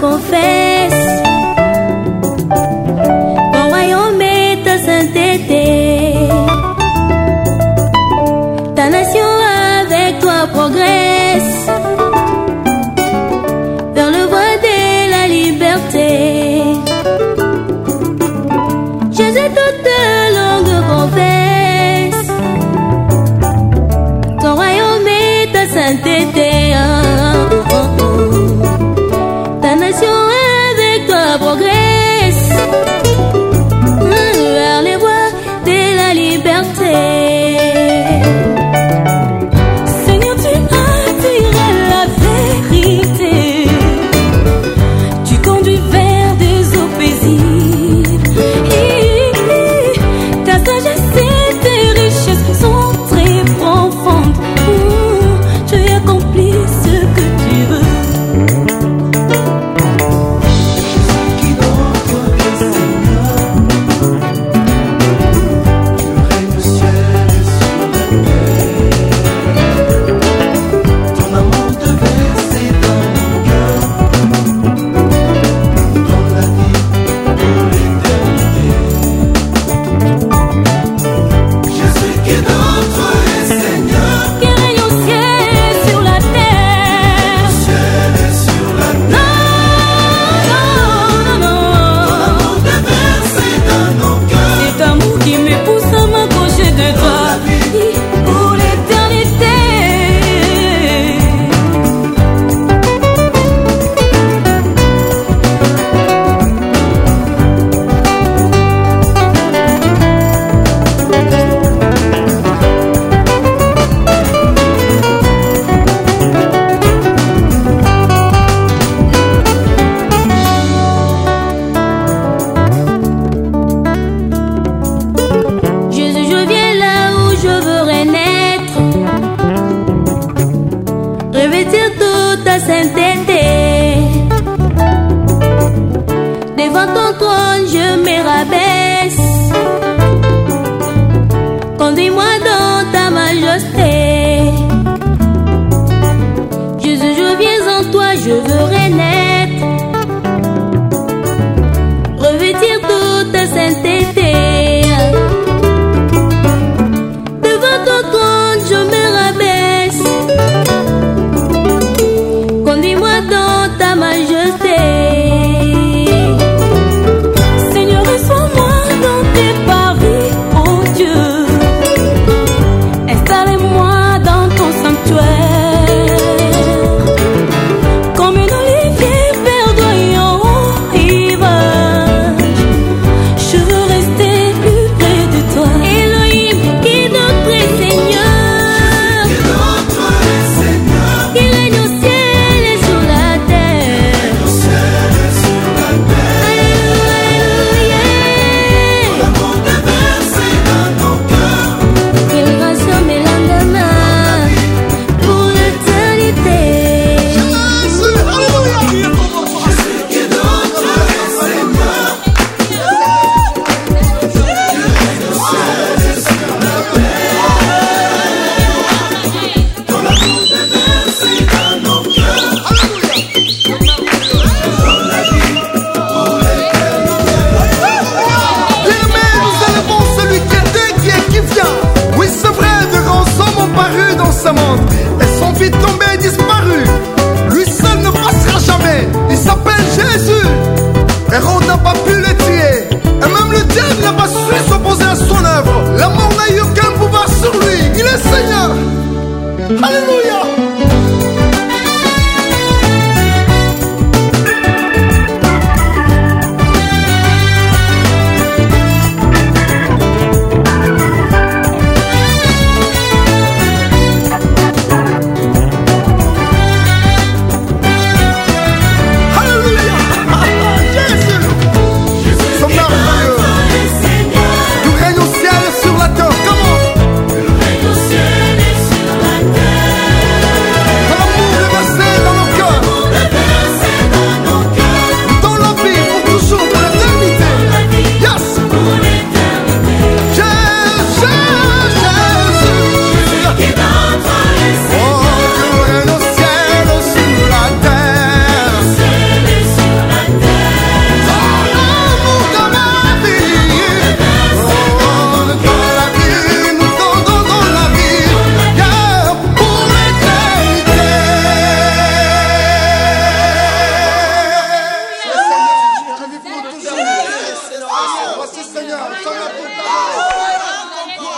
confesso. 哈利路亚。